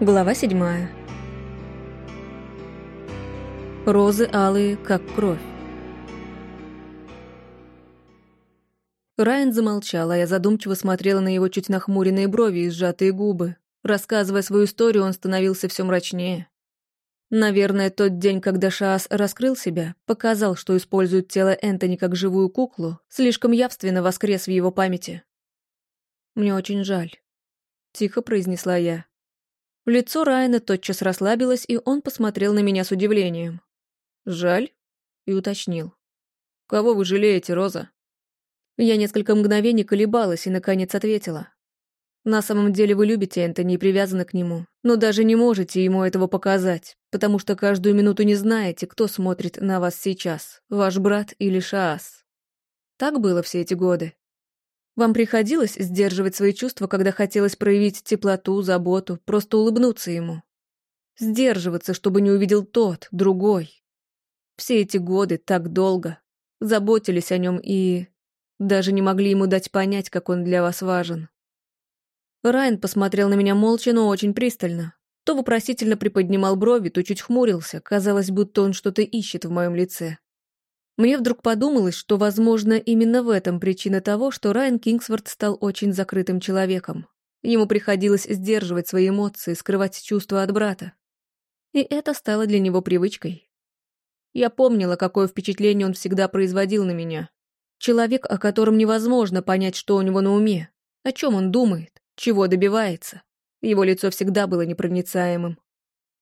Глава седьмая. Розы алые, как кровь. Райан замолчал, а я задумчиво смотрела на его чуть нахмуренные брови и сжатые губы. Рассказывая свою историю, он становился все мрачнее. Наверное, тот день, когда Шаас раскрыл себя, показал, что использует тело Энтони как живую куклу, слишком явственно воскрес в его памяти. «Мне очень жаль», — тихо произнесла я. Лицо Райана тотчас расслабилось, и он посмотрел на меня с удивлением. «Жаль?» и уточнил. «Кого вы жалеете, Роза?» Я несколько мгновений колебалась и, наконец, ответила. «На самом деле вы любите Энтони и привязаны к нему, но даже не можете ему этого показать, потому что каждую минуту не знаете, кто смотрит на вас сейчас, ваш брат или Шаас. Так было все эти годы. Вам приходилось сдерживать свои чувства, когда хотелось проявить теплоту, заботу, просто улыбнуться ему? Сдерживаться, чтобы не увидел тот, другой. Все эти годы, так долго, заботились о нем и... даже не могли ему дать понять, как он для вас важен. Райан посмотрел на меня молча, но очень пристально. То вопросительно приподнимал брови, то чуть хмурился, казалось, будто он что-то ищет в моем лице. Мне вдруг подумалось, что, возможно, именно в этом причина того, что Райан Кингсворт стал очень закрытым человеком. Ему приходилось сдерживать свои эмоции, скрывать чувства от брата. И это стало для него привычкой. Я помнила, какое впечатление он всегда производил на меня. Человек, о котором невозможно понять, что у него на уме, о чем он думает, чего добивается. Его лицо всегда было непроницаемым.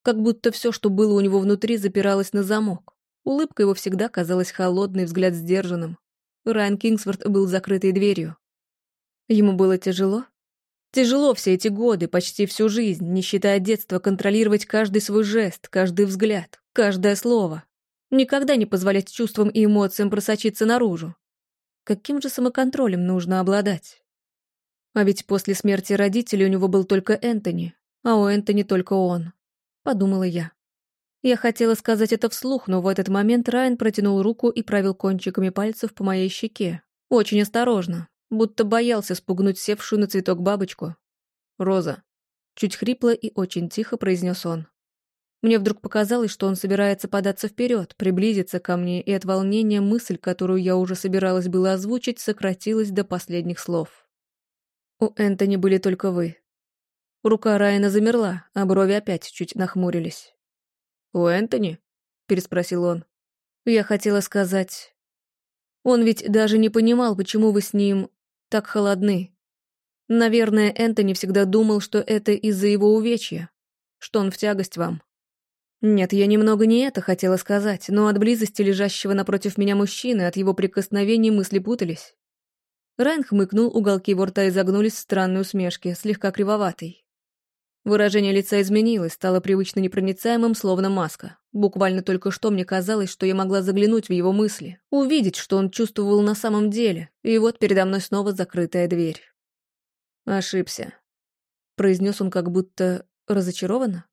Как будто все, что было у него внутри, запиралось на замок. Улыбка его всегда казалась холодной, взгляд сдержанным. Райан Кингсворт был закрытой дверью. Ему было тяжело? Тяжело все эти годы, почти всю жизнь, не считая детства, контролировать каждый свой жест, каждый взгляд, каждое слово. Никогда не позволять чувствам и эмоциям просочиться наружу. Каким же самоконтролем нужно обладать? А ведь после смерти родителей у него был только Энтони, а у Энтони только он. Подумала я. Я хотела сказать это вслух, но в этот момент Райан протянул руку и провел кончиками пальцев по моей щеке. Очень осторожно, будто боялся спугнуть севшую на цветок бабочку. «Роза», — чуть хрипло и очень тихо произнес он. Мне вдруг показалось, что он собирается податься вперед, приблизиться ко мне, и от волнения мысль, которую я уже собиралась было озвучить, сократилась до последних слов. «У Энтони были только вы». Рука Райана замерла, а брови опять чуть нахмурились. «У Энтони?» — переспросил он. «Я хотела сказать... Он ведь даже не понимал, почему вы с ним так холодны. Наверное, Энтони всегда думал, что это из-за его увечья, что он в тягость вам. Нет, я немного не это хотела сказать, но от близости лежащего напротив меня мужчины, от его прикосновений мысли путались. Райан хмыкнул, уголки его рта изогнулись в странной усмешке, слегка кривоватой. Выражение лица изменилось, стало привычно непроницаемым, словно маска. Буквально только что мне казалось, что я могла заглянуть в его мысли, увидеть, что он чувствовал на самом деле, и вот передо мной снова закрытая дверь. «Ошибся», — произнес он как будто разочарованно.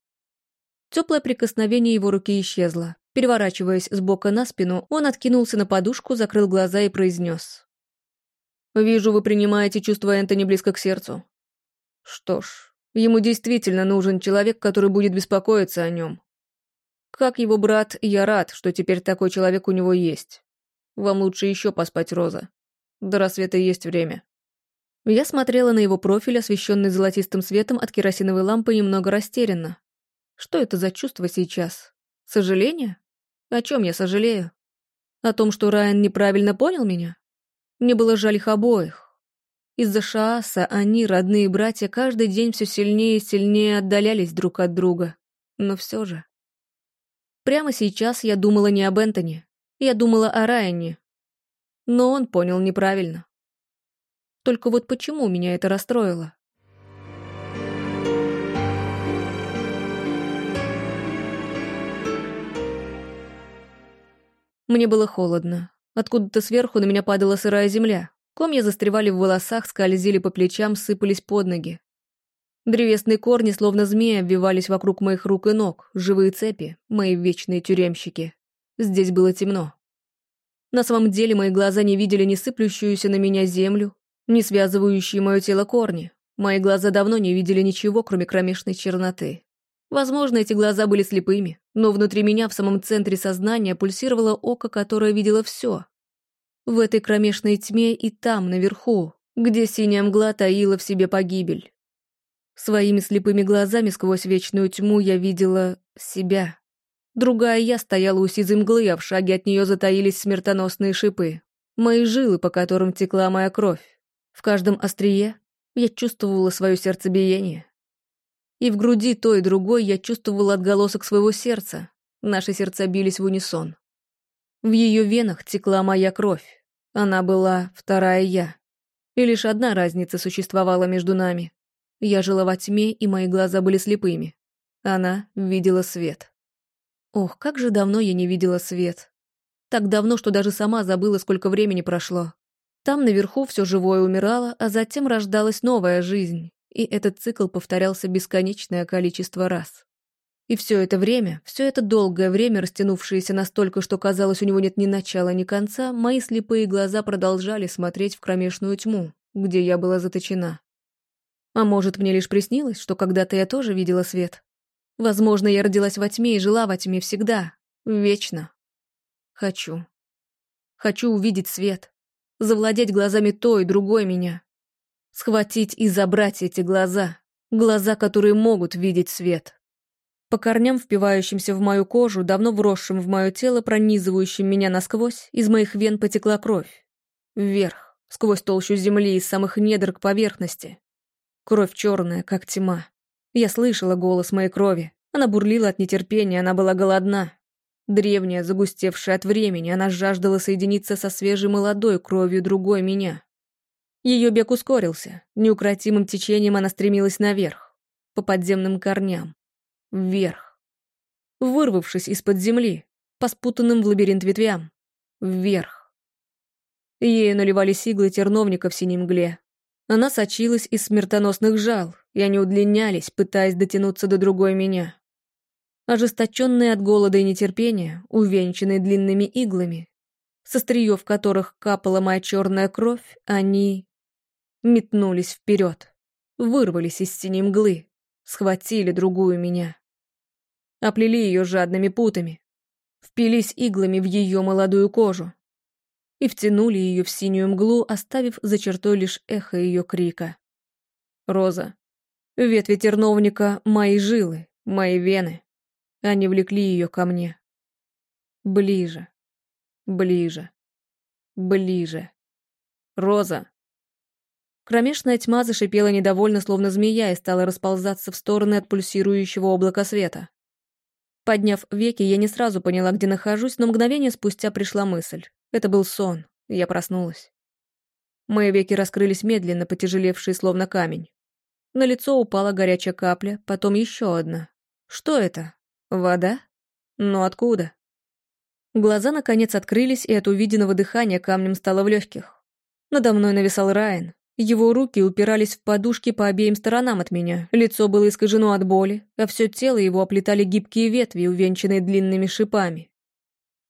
Теплое прикосновение его руки исчезло. Переворачиваясь с бока на спину, он откинулся на подушку, закрыл глаза и произнес. «Вижу, вы принимаете чувство Энтони близко к сердцу. Что ж, Ему действительно нужен человек, который будет беспокоиться о нем. Как его брат, я рад, что теперь такой человек у него есть. Вам лучше еще поспать, Роза. До рассвета есть время. Я смотрела на его профиль, освещенный золотистым светом от керосиновой лампы, немного растерянно. Что это за чувство сейчас? Сожаление? О чем я сожалею? О том, что Райан неправильно понял меня? Мне было жаль их обоих. Из-за Шааса они, родные братья, каждый день все сильнее и сильнее отдалялись друг от друга. Но все же... Прямо сейчас я думала не об Энтони. Я думала о Райане. Но он понял неправильно. Только вот почему меня это расстроило? Мне было холодно. Откуда-то сверху на меня падала сырая земля. Комья застревали в волосах, скользили по плечам, сыпались под ноги. Древесные корни, словно змеи, обвивались вокруг моих рук и ног, живые цепи, мои вечные тюремщики. Здесь было темно. На самом деле мои глаза не видели ни сыплющуюся на меня землю, ни связывающие мое тело корни. Мои глаза давно не видели ничего, кроме кромешной черноты. Возможно, эти глаза были слепыми, но внутри меня, в самом центре сознания, пульсировало око, которое видело все. В этой кромешной тьме и там, наверху, где синяя мгла таила в себе погибель. Своими слепыми глазами сквозь вечную тьму я видела себя. Другая я стояла у сизой мглы, а в шаге от нее затаились смертоносные шипы. Мои жилы, по которым текла моя кровь. В каждом острие я чувствовала свое сердцебиение. И в груди той и другой я чувствовала отголосок своего сердца. Наши сердца бились в унисон. В ее венах текла моя кровь. Она была вторая я. И лишь одна разница существовала между нами. Я жила во тьме, и мои глаза были слепыми. Она видела свет. Ох, как же давно я не видела свет. Так давно, что даже сама забыла, сколько времени прошло. Там наверху все живое умирало, а затем рождалась новая жизнь, и этот цикл повторялся бесконечное количество раз. И все это время, все это долгое время, растянувшееся настолько, что казалось, у него нет ни начала, ни конца, мои слепые глаза продолжали смотреть в кромешную тьму, где я была заточена. А может, мне лишь приснилось, что когда-то я тоже видела свет? Возможно, я родилась во тьме и жила во тьме всегда, вечно. Хочу. Хочу увидеть свет, завладеть глазами той и другой меня, схватить и забрать эти глаза, глаза, которые могут видеть свет. По корням, впивающимся в мою кожу, давно вросшим в мое тело, пронизывающим меня насквозь, из моих вен потекла кровь. Вверх, сквозь толщу земли, из самых недр к поверхности. Кровь черная, как тьма. Я слышала голос моей крови. Она бурлила от нетерпения, она была голодна. Древняя, загустевшая от времени, она жаждала соединиться со свежей молодой кровью другой меня. Ее бег ускорился. Неукротимым течением она стремилась наверх, по подземным корням. Вверх. Вырвавшись из-под земли, по спутанным в лабиринт ветвям. Вверх. Ею наливались иглы терновника в синей мгле, она сочилась из смертоносных жал, и они удлинялись, пытаясь дотянуться до другой меня. Ожесточенные от голода и нетерпения, увенчанные длинными иглами, со стриев которых капала моя черная кровь, они метнулись вперед, вырвались из синей мглы, схватили другую меня. Оплели ее жадными путами, впились иглами в ее молодую кожу, и втянули ее в синюю мглу, оставив за чертой лишь эхо ее крика. «Роза, ветви терновника — мои жилы, мои вены. Они влекли ее ко мне. Ближе, ближе, ближе. Роза!» Кромешная тьма зашипела недовольно, словно змея, и стала расползаться в стороны от пульсирующего облака света. Подняв веки, я не сразу поняла, где нахожусь, но мгновение спустя пришла мысль. Это был сон, я проснулась. Мои веки раскрылись медленно, потяжелевшие словно камень. На лицо упала горячая капля, потом еще одна. Что это? Вода? Но откуда? Глаза наконец открылись, и от увиденного дыхания камнем стало в легких. Надо мной нависал Райан. Его руки упирались в подушки по обеим сторонам от меня, лицо было искажено от боли, а все тело его оплетали гибкие ветви, увенчанные длинными шипами.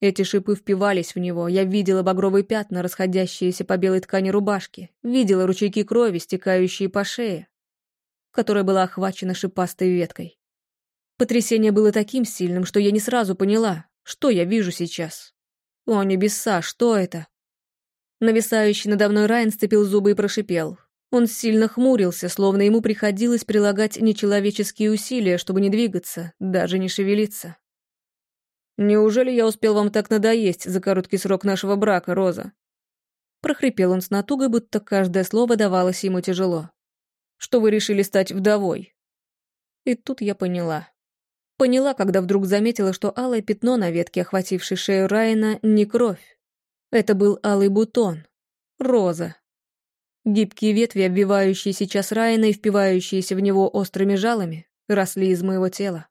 Эти шипы впивались в него, я видела багровые пятна, расходящиеся по белой ткани рубашки, видела ручейки крови, стекающие по шее, которая была охвачена шипастой веткой. Потрясение было таким сильным, что я не сразу поняла, что я вижу сейчас. О, небеса, что это? Нависающий надо мной Райан сцепил зубы и прошипел. Он сильно хмурился, словно ему приходилось прилагать нечеловеческие усилия, чтобы не двигаться, даже не шевелиться. «Неужели я успел вам так надоесть за короткий срок нашего брака, Роза?» Прохрипел он с натугой, будто каждое слово давалось ему тяжело. «Что вы решили стать вдовой?» И тут я поняла. Поняла, когда вдруг заметила, что алое пятно на ветке, охватившей шею Райана, не кровь. Это был алый бутон. Роза. Гибкие ветви, обвивающие сейчас Райана и впивающиеся в него острыми жалами, росли из моего тела.